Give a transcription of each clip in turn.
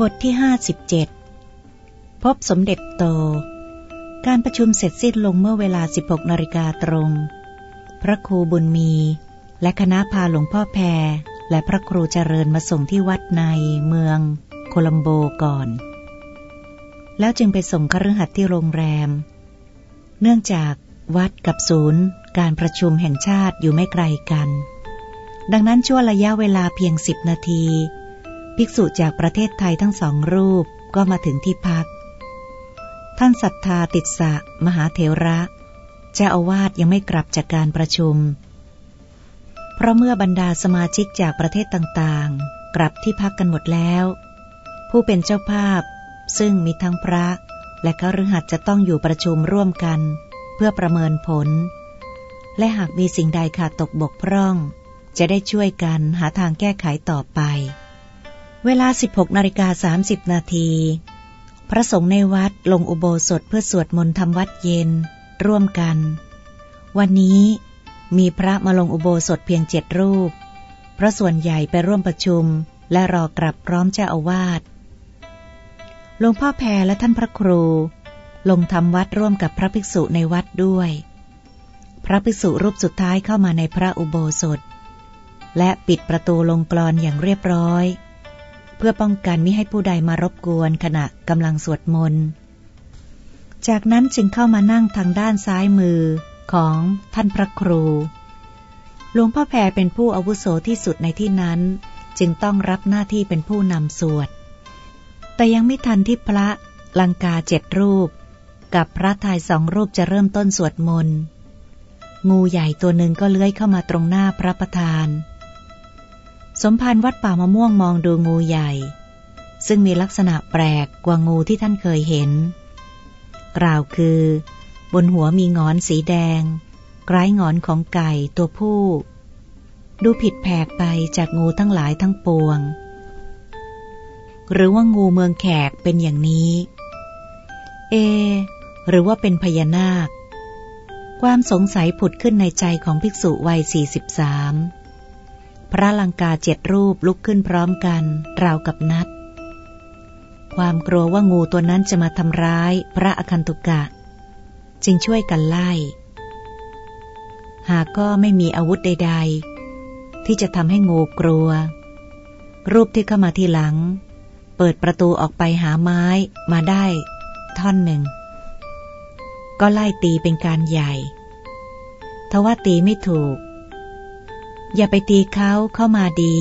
บทที่ห้าสิบเจ็ดพบสมเด็จโต การประชุมเสร็จสิ้นลงเมื่อเวลา 16นาฬิกาตรง พระครูบุญมี และคณะพาหลวงพ่อแพร และพระครูเจริญมาส่งที่วัดในเมืองโคลัมโบก่อน แล้วจึงไปส่งคฤหัสถ์ที่โรงแรม เนื่องจากวัดกับศูนย์ การประชุมแห่งชาติอยู่ไม่ไกลกัน ดังนั้นช่วงระยะเวลาเพียงสิบนาที ภิกษุจากประเทศไทยทั้งสองรูปก็มาถึงที่พัก ท่านศรัทธาติดสะมหาเถระ เจ้าอาวาสยังไม่กลับจากการประชุม เพราะเมื่อบรรดาสมาชิกจากประเทศต่างๆ กลับที่พักกันหมดแล้ว ผู้เป็นเจ้าภาพซึ่งมีทั้งพระและคฤหัสถ์จะต้องอยู่ประชุมร่วมกัน เพื่อประเมินผล และหากมีสิ่งใดขาดตกบกพร่อง จะได้ช่วยกันหาทางแก้ไขต่อไป เวลา 16นาฬิกา30 นาที พระสงฆ์ในวัดลงอุโบสถเพื่อสวดมนต์ทำวัดเย็น ร่วมกัน วันนี้มีพระมาลงอุโบสถเพียงเจ็ดรูป เพราะส่วนใหญ่ไปร่วมประชุมและรอกลับพร้อมเจ้าอาวาสหลวงพ่อแพรและท่านพระครู ลงทำวัดร่วมกับพระภิกษุในวัดด้วย พระภิกษุรูปสุดท้ายเข้ามาในพระอุโบสถ และปิดประตูลงกรอนอย่างเรียบร้อย เพื่อป้องกันมิให้ผู้ใดมารบกวนขณะกำลังสวดมนต์ จากนั้นจึงเข้ามานั่งทางด้านซ้ายมือของท่านพระครู หลวงพ่อแพรเป็นผู้อาวุโสที่สุดในที่นั้น จึงต้องรับหน้าที่เป็นผู้นำสวด แต่ยังไม่ทันที่พระลังกาเจ็ดรูป กับพระทายสองรูปจะเริ่มต้นสวดมนต์ งูใหญ่ตัวหนึ่งก็เลื้อยเข้ามาตรงหน้าพระประธาน สมภารวัดป่ามะม่วงมองดูงูใหญ่ ซึ่งมีลักษณะแปลกกว่างูที่ท่านเคยเห็น กล่าวคือ บนหัวมีงอนสีแดงคล้ายงอนของไก่ตัวผู้ ดูผิดแผกไปจากงูทั้งหลายทั้งปวง หรือว่างูเมืองแขกเป็นอย่างนี้ เอ หรือว่าเป็นพญานาค ความสงสัยผุดขึ้นในใจของภิกษุวัยสี่สิบสาม พระลังกาเจ็ดรูปลุกขึ้นพร้อมกัน ราวกับนัด ความกลัวว่างูตัวนั้นจะมาทำร้ายพระอคันตุกะ จึงช่วยกันไล่ หากก็ไม่มีอาวุธใด ๆ ที่จะทำให้งูกลัว รูปที่เข้ามาทีหลัง เปิดประตูออกไปหาไม้มาได้ ท่อนหนึ่ง ก็ไล่ตีเป็นการใหญ่ทว่าตีไม่ถูก อย่าไปตีเขาเข้ามาดี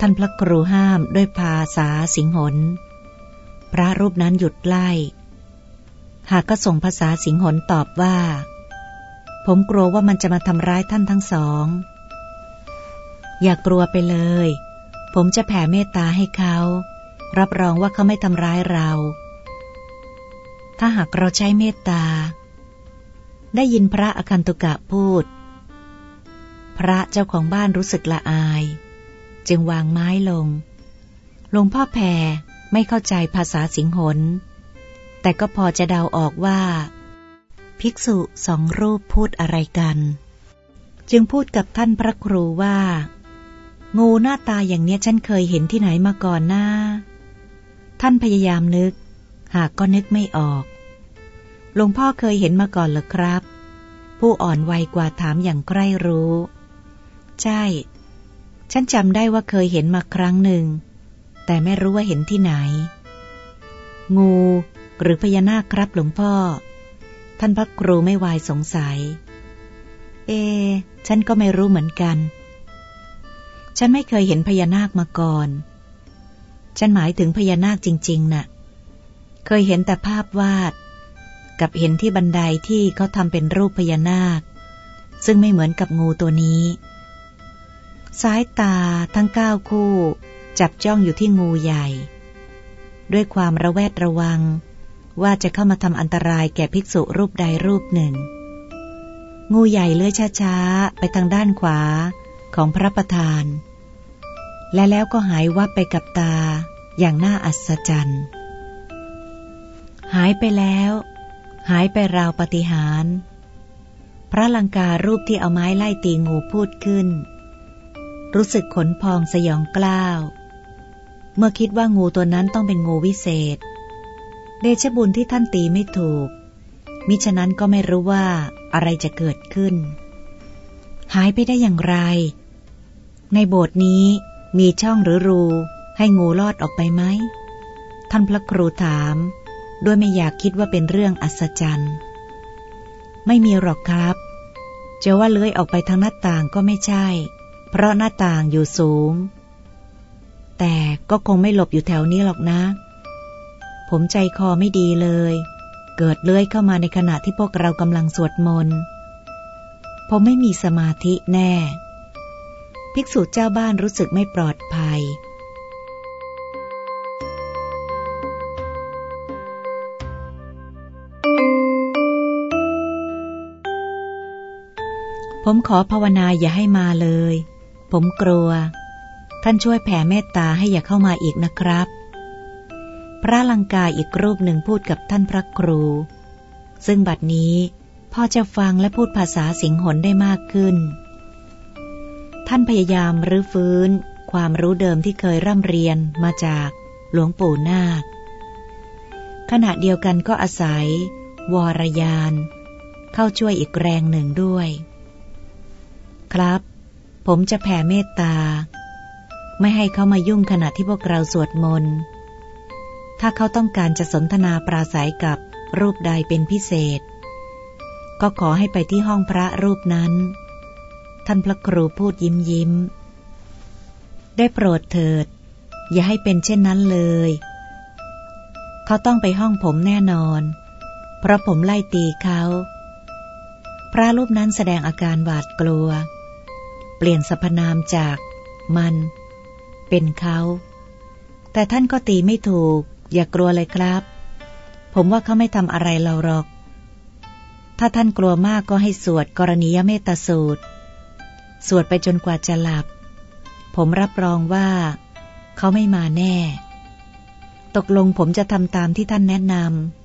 ท่านพระครูห้ามด้วยภาษาสิงหน พระรูปนั้นหยุดไล่ หากก็ส่งภาษาสิงหนตอบว่า ผมกลัวว่ามันจะมาทำร้ายท่านทั้งสอง อย่ากลัวไปเลย ผมจะแผ่เมตตาให้เขา รับรองว่าเขาไม่ทำร้ายเรา ถ้าหากเราใช้เมตตา ได้ยินพระอคันตุกะพูด พระเจ้าของบ้านรู้สึกละอาย จึงวางไม้ลง หลวงพ่อแพรไม่เข้าใจภาษาสิงหน แต่ก็พอจะเดาออกว่า ภิกษุสองรูปพูดอะไรกัน จึงพูดกับท่านพระครูว่า งูหน้าตาอย่างเนี้ยฉันเคยเห็นที่ไหนมาก่อนหน้า ท่านพยายามนึก หากก็นึกไม่ออกหลวงพ่อเคยเห็นมาก่อนหรือครับ ผู้อ่อนวัยกว่าถามอย่างใกล้รู้ ใช่ ฉันจำได้ว่าเคยเห็นมาครั้งหนึ่ง แต่ไม่รู้ว่าเห็นที่ไหน งูหรือพญานาคครับหลวงพ่อ ท่านพระครูไม่วายสงสัย เอ ฉันก็ไม่รู้เหมือนกัน ฉันไม่เคยเห็นพญานาคมาก่อน ฉันหมายถึงพญานาคจริง ๆนะ่ะ เคยเห็นแต่ภาพวาด กับเห็นที่บันไดที่เขาทำเป็นรูปพญานาค ซึ่งไม่เหมือนกับงูตัวนี้ สายตาทั้งเก้าคู่ จับจ้องอยู่ที่งูใหญ่ ด้วยความระแวดระวัง ว่าจะเข้ามาทำอันตรายแก่ภิกษุรูปใดรูปหนึ่ง งูใหญ่เลื้อยช้าๆ ไปทางด้านขวาของพระประธาน และแล้วก็หายวับไปกับตาอย่างน่าอัศจรรย์ หายไปแล้ว หายไปราวปฏิหาร พระลังการูปที่เอาไม้ไล่ตีงูพูดขึ้น รู้สึกขนพองสยองกล้าว เมื่อคิดว่างูตัวนั้นต้องเป็นงูวิเศษ เดชบุญที่ท่านตีไม่ถูก มิฉะนั้นก็ไม่รู้ว่าอะไรจะเกิดขึ้น หายไปได้อย่างไร ในโบสถ์นี้มีช่องหรือรูให้งูลอดออกไปไหม ท่านพระครูถาม ด้วยไม่อยากคิดว่าเป็นเรื่องอัศจรรย์ ไม่มีหรอกครับ จะว่าเลื้อยออกไปทางหน้าต่างก็ไม่ใช่ เพราะหน้าต่างอยู่สูง แต่ก็คงไม่หลบอยู่แถวนี้หรอกนะ ผมใจคอไม่ดีเลย เกิดเลื้อยเข้ามาในขณะที่พวกเรากำลังสวดมนต์ผมไม่มีสมาธิแน่ ภิกษุเจ้าบ้านรู้สึกไม่ปลอดภัยผมขอภาวนาอย่าให้มาเลย ผมกลัว ท่านช่วยแผ่เมตตาให้อย่าเข้ามาอีกนะครับ พระลังกาอีกรูปหนึ่งพูดกับท่านพระครู ซึ่งบัดนี้พ่อจะฟังและพูดภาษาสิงหนได้มากขึ้น ท่านพยายามรื้อฟื้น ความรู้เดิมที่เคยร่ำเรียนมาจากหลวงปู่นาค ขณะเดียวกันก็อาศัย วรยาน เข้าช่วยอีกแรงหนึ่งด้วย ครับ ผมจะแผ่เมตตา ไม่ให้เขามายุ่งขณะที่พวกเราสวดมนต์ถ้าเขาต้องการจะสนทนาปราศัยกับรูปใดเป็นพิเศษ ก็ขอให้ไปที่ห้องพระรูปนั้น ท่านพระครูพูดยิ้มยิ้ม ได้โปรดเถิด อย่าให้เป็นเช่นนั้นเลย เขาต้องไปห้องผมแน่นอน เพราะผมไล่ตีเขา พระรูปนั้นแสดงอาการหวาดกลัว ปลี่ยนสรรพนามจากมัน เป็นเขา แต่ท่านก็ตีไม่ถูก อย่ากลัวเลยครับ ผมว่าเขาไม่ทำอะไรเราหรอก ถ้าท่านกลัวมากก็ให้สวดกรณียเมตสูตร สวดไปจนกว่าจะหลับ ผมรับรองว่า เขาไม่มาแน่ ตกลงผมจะทำตามที่ท่านแนะน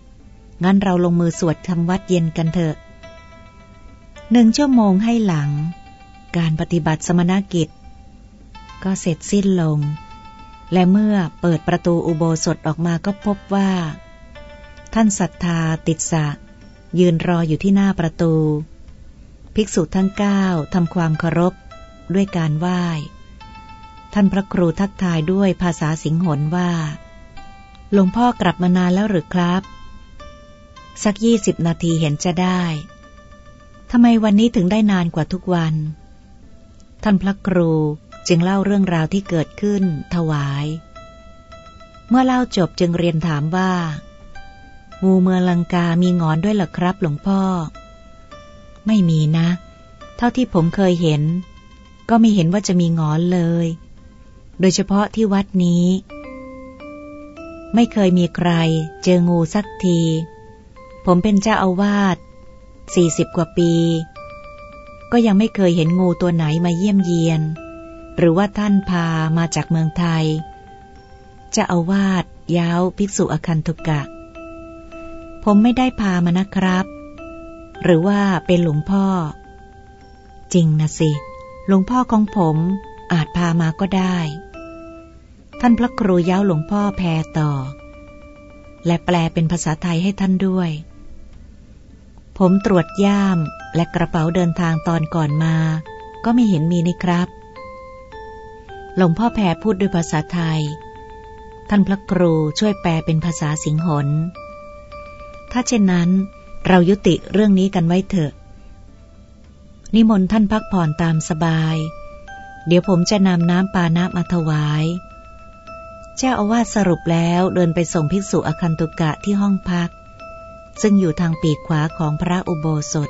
ำงั้นเราลงมือสวดทำวัดเย็นกันเถอะหนึ่งชั่วโมงให้หลัง การปฏิบัติสมณกิจ ก็เสร็จสิ้นลง และเมื่อเปิดประตูอุโบสถออกมาก็พบว่า ท่านศรัทธาติดสะ ยืนรออยู่ที่หน้าประตู ภิกษุทั้งเก้าทำความเคารพด้วยการไหว้ ท่านพระครูทักทายด้วยภาษาสิงหนว่า หลวงพ่อกลับมานานแล้วหรือครับ สักยี่สิบนาทีเห็นจะได้ทำไมวันนี้ถึงได้นานกว่าทุกวัน ท่านพระครูจึงเล่าเรื่องราวที่เกิดขึ้นถวาย เมื่อเล่าจบจึงเรียนถามว่า งูเมืองลังกามีงอนด้วยหรอครับ หลวงพ่อ ไม่มีนะ เท่าที่ผมเคยเห็น ก็ไม่เห็นว่าจะมีงอนเลย โดยเฉพาะที่วัดนี้ ไม่เคยมีใคร เจองูสักที ผมเป็นเจ้าอาวาสสี่สิบกว่าปี ก็ยังไม่เคยเห็นงูตัวไหนมาเยี่ยมเยียน หรือว่าท่านพามาจากเมืองไทย จะอาวาสย้าวภิกษุอคันตุกะ ผมไม่ได้พามานะครับ หรือว่าเป็นหลวงพ่อ จริงนะสิ หลวงพ่อของผมอาจพามาก็ได้ ท่านพระครูย้าวหลวงพ่อแพรต่อ และแปลเป็นภาษาไทยให้ท่านด้วย ผมตรวจย่ามและกระเป๋าเดินทางตอนก่อนมา ก็ไม่เห็นมีนี่ครับ หลวงพ่อแพรพูดด้วยภาษาไทย ท่านพระครูช่วยแปลเป็นภาษาสิงหน ถ้าเช่นนั้น เรายุติเรื่องนี้กันไว้เถอะ นิมนต์ท่านพักผ่อนตามสบาย เดี๋ยวผมจะนำน้ำปานะมาถวาย เจ้าอาวาสสรุปแล้วเดินไปส่งภิกษุอคันตุกะที่ห้องพัก ซึ่งอยู่ทางปีกขวาของพระอุโบสถ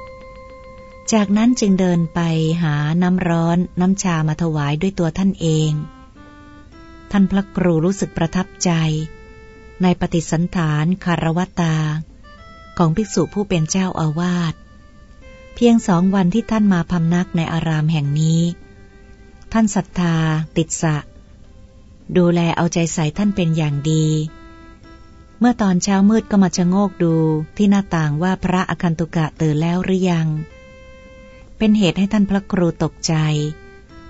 จากนั้นจึงเดินไปหาน้ำร้อนน้ำชามาถวายด้วยตัวท่านเอง ท่านพระครูรู้สึกประทับใจ ในปฏิสันฐานคารวตา ของภิกษุผู้เป็นเจ้าอาวาส เพียงสองวันที่ท่านมาพำนักในอารามแห่งนี้ ท่านศรัทธา ติดสะ ดูแลเอาใจใส่ท่านเป็นอย่างดี เมื่อตอนเช้ามืดก็มาชะโงกดูที่หน้าต่างว่าพระอคันตุกะตื่นแล้วหรือยัง เป็นเหตุให้ท่านพระครูตกใจ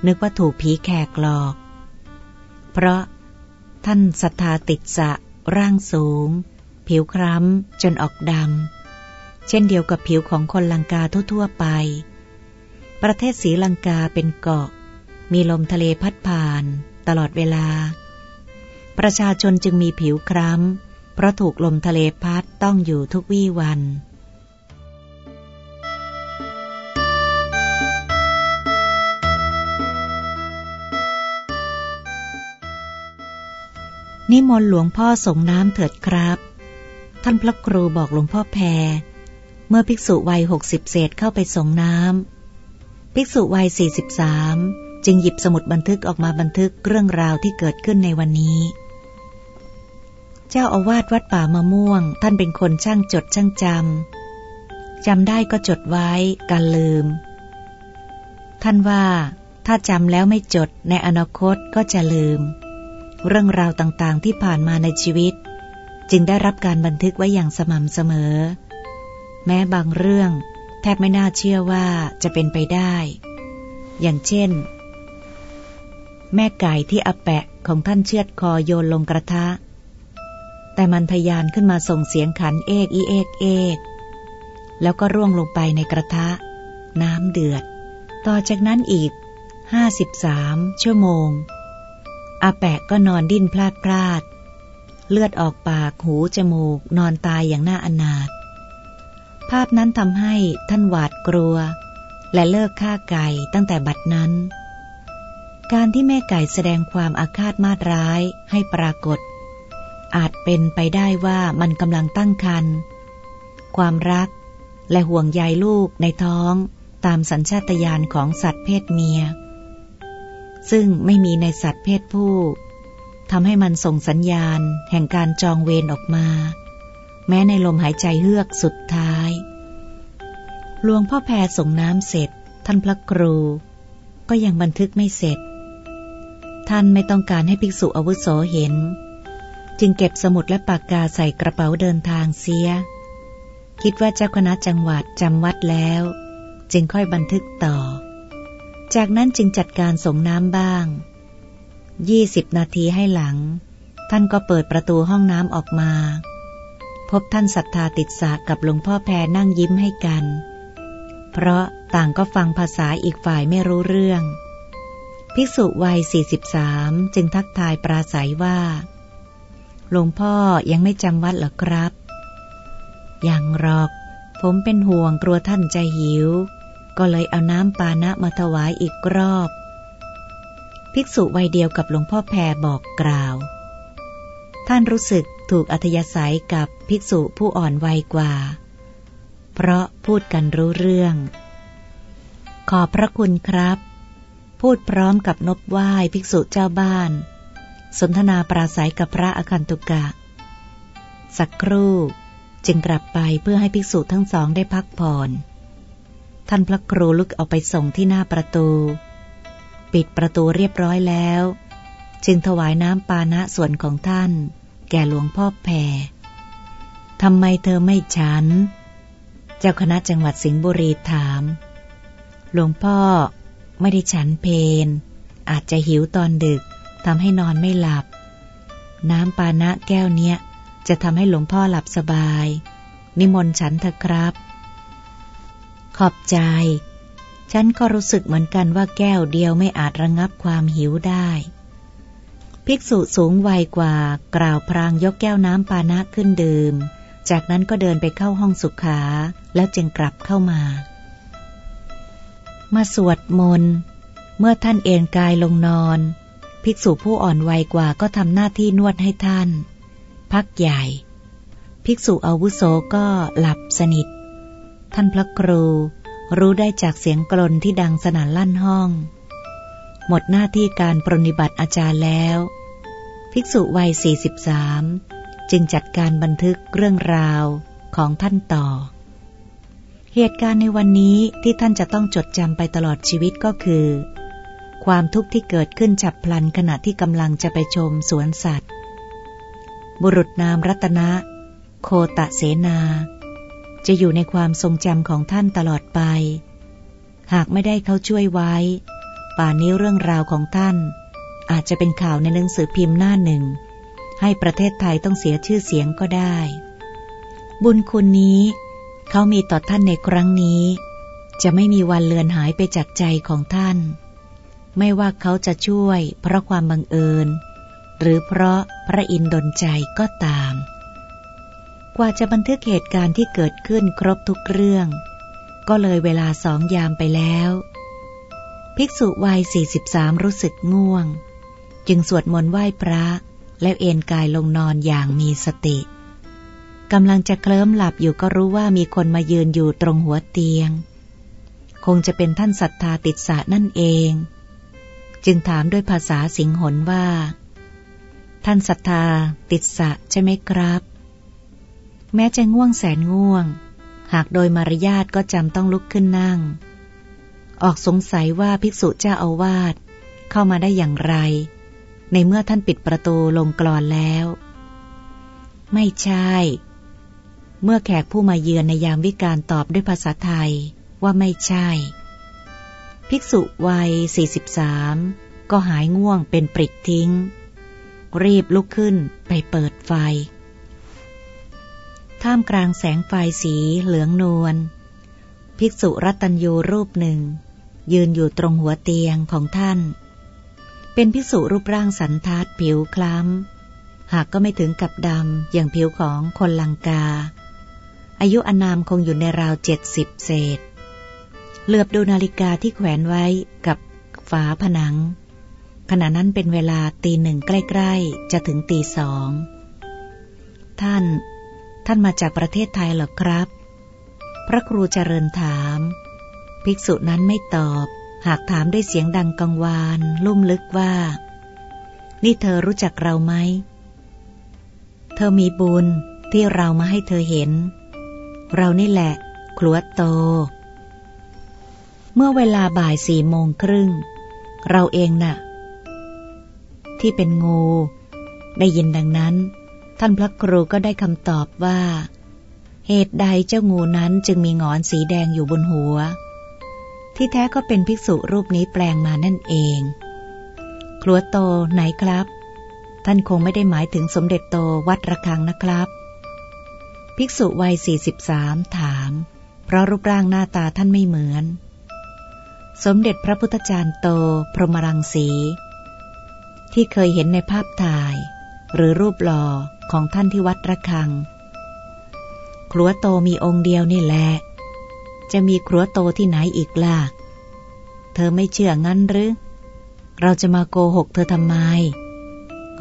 นึกว่าถูกผีแขกหลอก เพราะท่านศรัทธาติดสะ ร่างสูง ผิวคล้ำจนออกดำ เช่นเดียวกับผิวของคนลังกาทั่วๆไป ประเทศศรีลังกาเป็นเกาะ มีลมทะเลพัดผ่าน ตลอดเวลา ประชาชนจึงมีผิวคล้ำ เพราะถูกลมทะเลพัดต้องอยู่ทุกวี่วัน นิมนต์หลวงพ่อส่งน้ำเถิดครับ ท่านพระครูบอกหลวงพ่อแพร เมื่อภิกษุวัยหกสิบเศษเข้าไปส่งน้ำภิกษุวัยสี่สิบสามจึงหยิบสมุดบันทึกออกมาบันทึกเรื่องราวที่เกิดขึ้นในวันนี้ เจ้าอาวาสวัดป่ามะม่วง ท่านเป็นคนช่างจดช่างจำจำได้ก็จดไว้การลืม ท่านว่าถ้าจำแล้วไม่จดในอนาคตก็จะลืม เรื่องราวต่างๆที่ผ่านมาในชีวิต จึงได้รับการบันทึกไว้อย่างสม่ำเสมอ แม้บางเรื่อง แทบไม่น่าเชื่อว่าจะเป็นไปได้ อย่างเช่น แม่ไก่ที่อแปะของท่านเชือดคอโยนลงกระทะ แต่มันทยานขึ้นมาส่งเสียงขันเอกอีเอกเอกแล้วก็ร่วงลงไปในกระทะ น้ำเดือด ต่อจากนั้นอีกห้าสิบามชั่วโมง อาแปะก็นอนดิ้นพลาดพลาด เลือดออกปากหูจมูก นอนตายอย่างน่าอนาถภาพนั้นทำให้ท่านหวาดกลัว และเลิกฆ่าไก่ตั้งแต่บัดนั้น การที่แม่ไก่แสดงความอาฆาตมาร้ายให้ปรากฏ อาจเป็นไปได้ว่ามันกำลังตั้งครรภ์ความรักและห่วงใยลูกในท้องตามสัญชาตญาณของสัตว์เพศเมีย ซึ่งไม่มีในสัตว์เพศผู้ทำให้มันส่งสัญญาณแห่งการจองเวรออกมา แม้ในลมหายใจเฮือกสุดท้ายหลวงพ่อแพรส่งน้ำเสร็จ ท่านพระครู ก็ยังบันทึกไม่เสร็จ ท่านไม่ต้องการให้ภิกษุอาวุโสเห็น จึงเก็บสมุดและปากกาใส่กระเป๋าเดินทางเสีย คิดว่าเจ้าคณะจังหวัดจำวัดแล้ว จึงค่อยบันทึกต่อ จากนั้นจึงจัดการส่งน้ำบ้างยี่สิบนาทีให้หลัง ท่านก็เปิดประตูห้องน้ำออกมา พบท่านศรัทธาติดสากับหลวงพ่อแพรนั่งยิ้มให้กัน เพราะต่างก็ฟังภาษาอีกฝ่ายไม่รู้เรื่อง ภิกษุวัยสี่สิบสามจึงทักทายปราศัยว่า หลวงพ่อยังไม่จำวัดหรอครับ ยังหรอก ผมเป็นห่วงกลัวท่านจะหิว ก็เลยเอาน้ำปานะมาถวายอีกรอบ ภิกษุวัยเดียวกับหลวงพ่อแพรบอกกล่าว ท่านรู้สึกถูกอัธยาศัยกับภิกษุผู้อ่อนวัยกว่า เพราะพูดกันรู้เรื่อง ขอพระคุณครับ พูดพร้อมกับนบไหว้ภิกษุเจ้าบ้าน สนทนาปราศัยกับพระอคันตุกะ สักครู่จึงกลับไปเพื่อให้ภิกษุทั้งสองได้พักผ่อน ท่านพระครูลุกเอาไปส่งที่หน้าประตู ปิดประตูเรียบร้อยแล้ว จึงถวายน้ำปานะส่วนของท่าน แก่หลวงพ่อแพรทำไมเธอไม่ฉัน เจ้าคณะจังหวัดสิงห์บุรีถาม หลวงพ่อไม่ได้ฉันเพนอาจจะหิวตอนดึก ทำให้นอนไม่หลับ น้ำปานะแก้วเนี้ย จะทำให้หลวงพ่อหลับสบาย นิมนต์ฉันเถอะครับ ขอบใจ ฉันก็รู้สึกเหมือนกันว่าแก้วเดียวไม่อาจระงับความหิวได้ ภิกษุสูงวัยกว่ากล่าวพรางยกแก้วน้ำปานะขึ้นดื่ม จากนั้นก็เดินไปเข้าห้องสุขา แล้วจึงกลับเข้ามา มาสวดมนต์เมื่อท่านเอนกายลงนอน ภิกษุผู้อ่อนวัยกว่าก็ทำหน้าที่นวดให้ท่าน พักใหญ่ ภิกษุอาวุโสก็หลับสนิท ท่านพระครู รู้ได้จากเสียงกลนที่ดังสนั่นลั่นห้อง หมดหน้าที่การปรนิบัติอาจารย์แล้ว ภิกษุวัย 43 จึงจัดการบันทึกเรื่องราวของท่านต่อ เหตุการณ์ในวันนี้ที่ท่านจะต้องจดจำไปตลอดชีวิตก็คือ ความทุกข์ที่เกิดขึ้นฉับพลันขณะที่กำลังจะไปชมสวนสัตว์ บุรุษนามรัตนะ โคตะเสนา จะอยู่ในความทรงจำของท่านตลอดไป หากไม่ได้เขาช่วยไว้ ป่านนี้เรื่องราวของท่าน อาจจะเป็นข่าวในหนังสือพิมพ์หน้าหนึ่ง ให้ประเทศไทยต้องเสียชื่อเสียงก็ได้ บุญคุณนี้เขามีต่อท่านในครั้งนี้ จะไม่มีวันเลือนหายไปจากใจของท่าน ไม่ว่าเขาจะช่วยเพราะความบังเอิญ หรือเพราะพระอินทร์ดลใจก็ตาม กว่าจะบันทึกเหตุการณ์ที่เกิดขึ้นครบทุกเรื่อง ก็เลยเวลาสองยามไปแล้ว ภิกษุวัย 43 รู้สึกง่วง จึงสวดมนต์ไหว้พระ แล้วเอนกายลงนอนอย่างมีสติกำลังจะเคลิ้มหลับอยู่ก็รู้ว่ามีคนมายืนอยู่ตรงหัวเตียง คงจะเป็นท่านศรัทธาติดสะนั่นเอง จึงถามด้วยภาษาสิงหนว่า ท่านศรัทธาติดสะใช่ไหมครับ แม้จะง่วงแสนง่วง หากโดยมารยาทก็จำต้องลุกขึ้นนั่ง ออกสงสัยว่าภิกษุเจ้าอาวาสเข้ามาได้อย่างไร ในเมื่อท่านปิดประตูลงกรอนแล้ว ไม่ใช่ เมื่อแขกผู้มาเยือนในยามวิการตอบด้วยภาษาไทยว่าไม่ใช่ ภิกษุวัย 43 ก็หายง่วงเป็นปริดทิ้ง รีบลุกขึ้นไปเปิดไฟ ท่ามกลางแสงไฟสีเหลืองนวล ภิกษุรัตัญยูรูปหนึ่ง ยืนอยู่ตรงหัวเตียงของท่าน เป็นพิสุรูปร่างสันทัดผิวคล้ำ หากก็ไม่ถึงกับดำอย่างผิวของคนลังกา อายุอนามคงอยู่ในราวเจ็ดสิบเศษ เหลือบดูนาฬิกาที่แขวนไว้กับฝาผนัง ขณะนั้นเป็นเวลาตีหนึ่งใกล้ ๆ จะถึงตีสอง ท่าน ท่านมาจากประเทศไทยหรอครับ พระครูเจริญถาม ภิกษุนั้นไม่ตอบ หากถามด้วยเสียงดังกังวาน ลุ่มลึกว่า นี่เธอรู้จักเราไหม เธอมีบุญที่เรามาให้เธอเห็น เรานี่แหละครัวโต เมื่อเวลาบ่ายสี่โมงครึ่ง เราเองนะ่ะ ที่เป็นงู ได้ยินดังนั้น ท่านพระครูก็ได้คำตอบว่า เหตุใดเจ้างูนั้นจึงมีงอนสีแดงอยู่บนหัว ที่แท้ก็เป็นภิกษุรูปนี้แปลงมานั่นเอง ครัวโตไหนครับ ท่านคงไม่ได้หมายถึงสมเด็จโตวัดระฆังนะครับ ภิกษุวัย 43 ถาม เพราะรูปร่างหน้าตาท่านไม่เหมือน สมเด็จพระพุทธจารย์โต พรหมรังสี ที่เคยเห็นในภาพถ่าย หรือรูปหล่อของท่านที่วัดระฆัง ครัวโตมีองค์เดียวนี่แหละ จะมีครัวโตที่ไหนอีกล่ะ เธอไม่เชื่องั้นหรือ เราจะมาโกหกเธอทำไม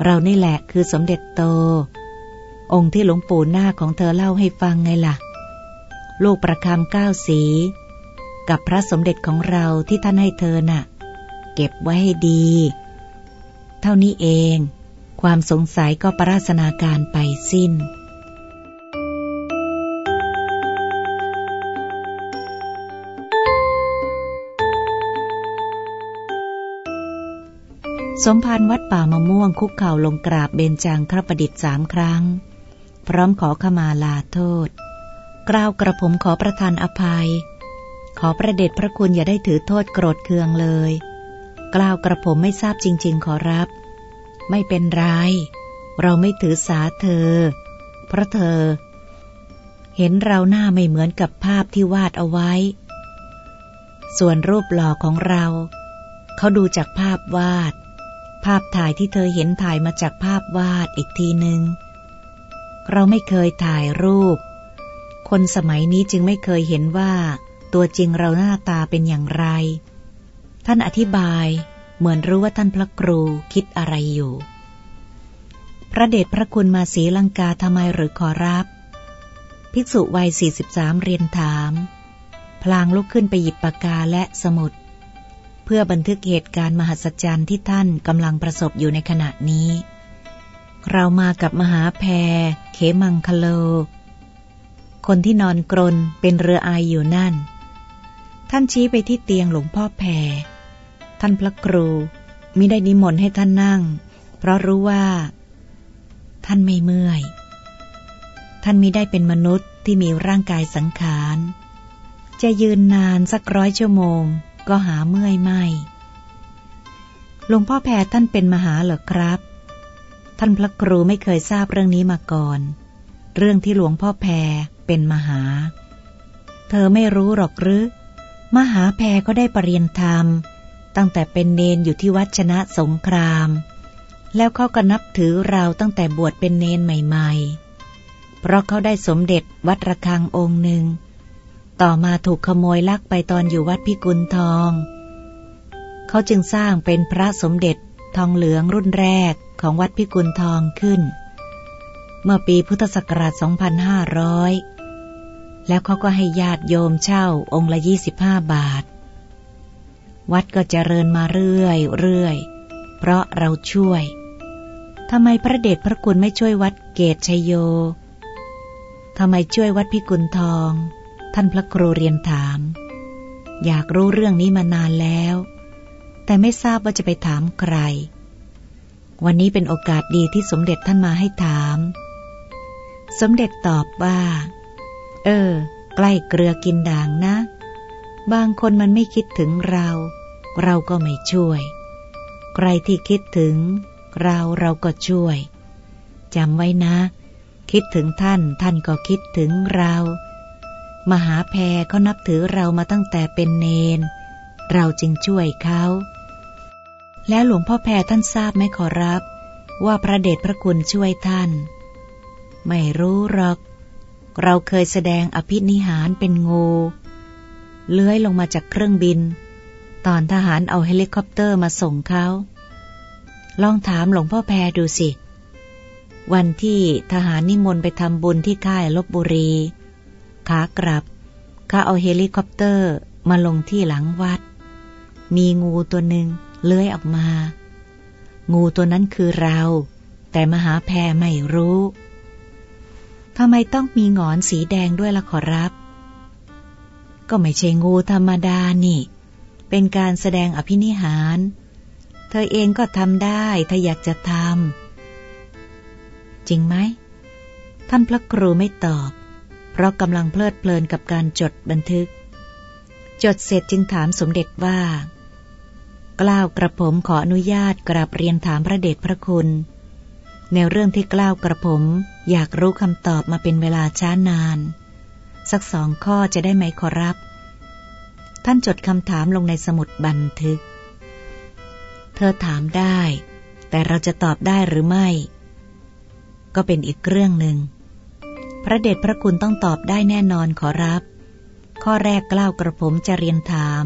เรานี่แหละคือสมเด็จโต องค์ที่หลวงปู่หน้าของเธอเล่าให้ฟังไงล่ะ ลูกประคำก้าสี กับพระสมเด็จของเราที่ท่านให้เธอน่ะ เก็บไว้ให้ดี เท่านี้เอง ความสงสัยก็ปราศนาการไปสิ้น สมภารวัดป่ามะม่วงคุกเข่าลงกราบเบญจางครประดิษฐ์สามครั้ง พร้อมขอขมาลาโทษ กล่าวกระผมขอประทานอภัย ขอประเด็จพระคุณอย่าได้ถือโทษโกรธเคืองเลย กล่าวกระผมไม่ทราบจริง ๆ ขอรับ ไม่เป็นไร เราไม่ถือสาเธอ เพราะเธอ เห็นเราหน้าไม่เหมือนกับภาพที่วาดเอาไว้ ส่วนรูปหล่อของเรา เขาดูจากภาพวาด ภาพถ่ายที่เธอเห็นถ่ายมาจากภาพวาดอีกทีหนึง่งเราไม่เคยถ่ายรูป คนสมัยนี้จึงไม่เคยเห็นว่า ตัวจริงเราหน้าตาเป็นอย่างไร ท่านอธิบายเหมือนรู้ว่าท่านพระครูคิดอะไรอยู่ พระเดชพระคุณมาสีลังกาทำไมหรือขอรับ ภิกษุวัย 43 เรียนถาม พลางลุกขึ้นไปหยิบปากกาและสมุด เพื่อบันทึกเหตุการณ์มหัศจรรย์ที่ท่านกำลังประสบอยู่ในขณะนี้ เรามากับมหาแพรเขมังคโล คนที่นอนกรนเป็นเรืออายอยู่นั่น ท่านชี้ไปที่เตียงหลวงพ่อแพรท่านพระครูมิได้นิมนต์ให้ท่านนั่ง เพราะรู้ว่า ท่านไม่เมื่อย ท่านมิได้เป็นมนุษย์ที่มีร่างกายสังขาร จะยืนนานสักร้อยชั่วโมง ก็หาเมื่อยไม่หลวงพ่อแพรท่านเป็นมหาเหรอครับ ท่านพระครูไม่เคยทราบเรื่องนี้มาก่อน เรื่องที่หลวงพ่อแพรเป็นมหา เธอไม่รู้หรอกหรือ มหาแพรก็ได้ปรริยนธรรม ตั้งแต่เป็นเนนอยู่ที่วัดชนะสงคราม แล้วเขาก็นับถือเราตั้งแต่บวชเป็นเนนใหม่ ๆ เพราะเขาได้สมเด็จวัดระฆังองค์หนึ่ง ต่อมาถูกขโมยลักไปตอนอยู่วัดพิกุลทอง เขาจึงสร้างเป็นพระสมเด็จทองเหลืองรุ่นแรกของวัดพิกุลทองขึ้น เมื่อปีพุทธศักราช 2500 แล้วเขาก็ให้ญาติโยมเช่าองค์ละ25บาท วัดก็เจริญมาเรื่อยเรื่อยเพราะเราช่วยทำไมพระเดชพระคุณไม่ช่วยวัดเกตชยโยทำไมช่วยวัดพิกุลทอง ท่านพระครูเรียนถาม อยากรู้เรื่องนี้มานานแล้ว แต่ไม่ทราบว่าจะไปถามใคร วันนี้เป็นโอกาสดีที่สมเด็จท่านมาให้ถาม สมเด็จตอบว่า เออ ใกล้เกลือกินด่างนะ บางคนมันไม่คิดถึงเรา เราก็ไม่ช่วย ใครที่คิดถึง เราเราก็ช่วยจำไว้นะ คิดถึงท่านท่านก็คิดถึงเรา มหาแพรเขานับถือเรามาตั้งแต่เป็นเนน เราจึงช่วยเขา แล้วหลวงพ่อแพรท่านทราบไหมขอรับ ว่าพระเดชพระคุณช่วยท่าน ไม่รู้หรอก เราเคยแสดงอภินิหารเป็นงู เลื้อยลงมาจากเครื่องบิน ตอนทหารเอาเฮลิคอปเตอร์มาส่งเขา ลองถามหลวงพ่อแพรดูสิ วันที่ทหารนิมนต์ไปทำบุญที่ค่ายลพบุรี ขากลับเขาเอาเฮลิคอปเตอร์มาลงที่หลังวัด มีงูตัวหนึ่งเลื้อยออกมา งูตัวนั้นคือเรา แต่มหาแพรไม่รู้ ทำไมต้องมีหงอนสีแดงด้วยล่ะขอรับ ก็ไม่ใช่งูธรรมดานี่ เป็นการแสดงอภินิหาร เธอเองก็ทำได้ถ้าอยากจะทำจริงไหม ท่านพระครูไม่ตอบ เพราะกำลังเพลิดเพลินกับการจดบันทึก จดเสร็จจึงถามสมเด็จว่ากล้าวกระผมขออนุญาตกราบเรียนถามพระเดชพระคุณ ในเรื่องที่กล้าวกระผม อยากรู้คำตอบมาเป็นเวลาช้านาน สักสองข้อจะได้ไหมขอรับ ท่านจดคำถามลงในสมุดบันทึก เธอถามได้ แต่เราจะตอบได้หรือไม่ ก็เป็นอีกเรื่องหนึ่ง พระเดชพระคุณต้องตอบได้แน่นอนขอรับ ข้อแรกกล้าวกระผมจะเรียนถาม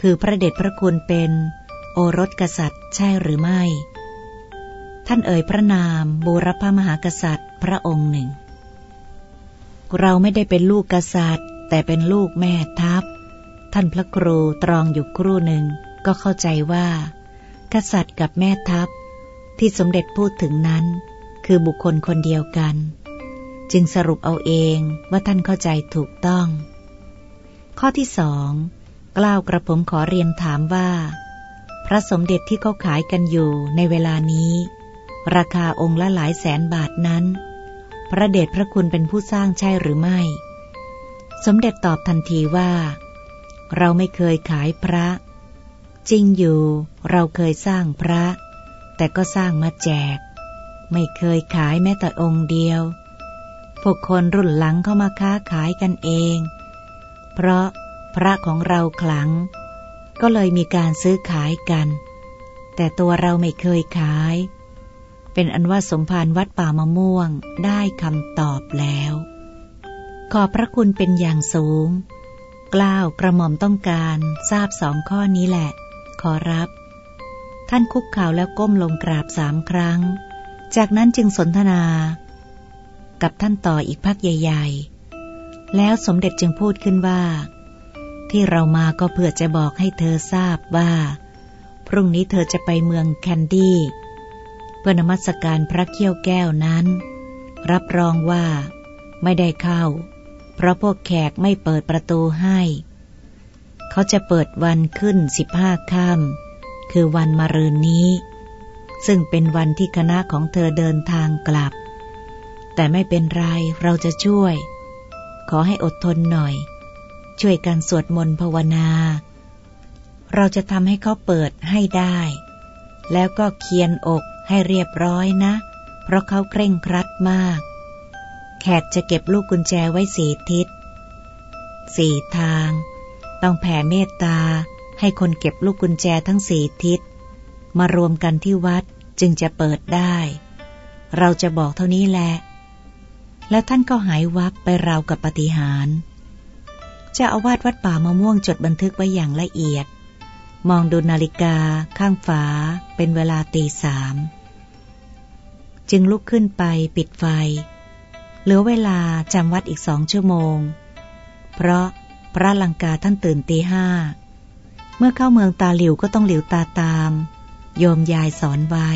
คือพระเดชพระคุณเป็น โอรสกษัตริย์ใช่หรือไม่ ท่านเอ่ยพระนามบูรพมหากษัตริย์พระองค์หนึ่ง เราไม่ได้เป็นลูกกษัตริย์ แต่เป็นลูกแม่ทัพ ท่านพระครูตรองอยู่ครู่หนึ่งก็เข้าใจว่า กษัตริย์กับแม่ทัพ ที่สมเด็จพูดถึงนั้น คือบุคคลคนเดียวกัน จึงสรุปเอาเองว่าท่านเข้าใจถูกต้อง ข้อที่สองกล้าวกระผมขอเรียนถามว่า พระสมเด็จที่เขาขายกันอยู่ในเวลานี้ ราคาองค์ละหลายแสนบาทนั้น พระเดชพระคุณเป็นผู้สร้างใช่หรือไม่ สมเด็จตอบทันทีว่า เราไม่เคยขายพระ จริงอยู่เราเคยสร้างพระ แต่ก็สร้างมาแจก ไม่เคยขายแม้แต่องค์เดียว พวกคนรุ่นหลังเข้ามาค้าขายกันเอง เพราะพระของเราขลัง ก็เลยมีการซื้อขายกัน แต่ตัวเราไม่เคยขาย เป็นอันว่าสมภารวัดป่ามะม่วงได้คำตอบแล้ว ขอพระคุณเป็นอย่างสูง กล้าวกระหม่อมต้องการทราบสองข้อนี้แหละ ขอรับ ท่านคุกเข่าแล้วก้มลงกราบสามครั้ง จากนั้นจึงสนทนา กับท่านต่ออีกพักใหญ่ ๆ แล้วสมเด็จจึงพูดขึ้นว่า ที่เรามาก็เพื่อจะบอกให้เธอทราบว่า พรุ่งนี้เธอจะไปเมืองแคนดี้ เพื่อนมัสการพระเขี้ยวแก้วนั้น รับรองว่า ไม่ได้เข้า เพราะพวกแขกไม่เปิดประตูให้ เขาจะเปิดวันขึ้นสิบห้าค่ำคือวันมะรืนนี้ ซึ่งเป็นวันที่คณะของเธอเดินทางกลับ แต่ไม่เป็นไรเราจะช่วย ขอให้อดทนหน่อย ช่วยกันสวดมนต์ภาวนา เราจะทำให้เขาเปิดให้ได้ แล้วก็เคียนอก ให้เรียบร้อยนะ เพราะเขาเคร่งครัดมาก แขกจะเก็บลูกกุญแจไว้สี่ทิศสี่ทาง ต้องแผ่เมตตาให้คนเก็บลูกกุญแจทั้งสี่ทิศ มารวมกันที่วัดจึงจะเปิดได้ เราจะบอกเท่านี้แหละ แล้วท่านก็หายวับไปราวกับปฏิหารจะอาวาสวัดป่ามะม่วงจดบันทึกไว้อย่างละเอียด มองดูนาฬิกาข้างฝาเป็นเวลาตีสาม จึงลุกขึ้นไปปิดไฟ เหลือเวลาจำวัดอีกสองชั่วโมง เพราะพระลังกาท่านตื่นตีห้า เมื่อเข้าเมืองตาหลิวก็ต้องหลิวตาตาม โยมยายสอนไว้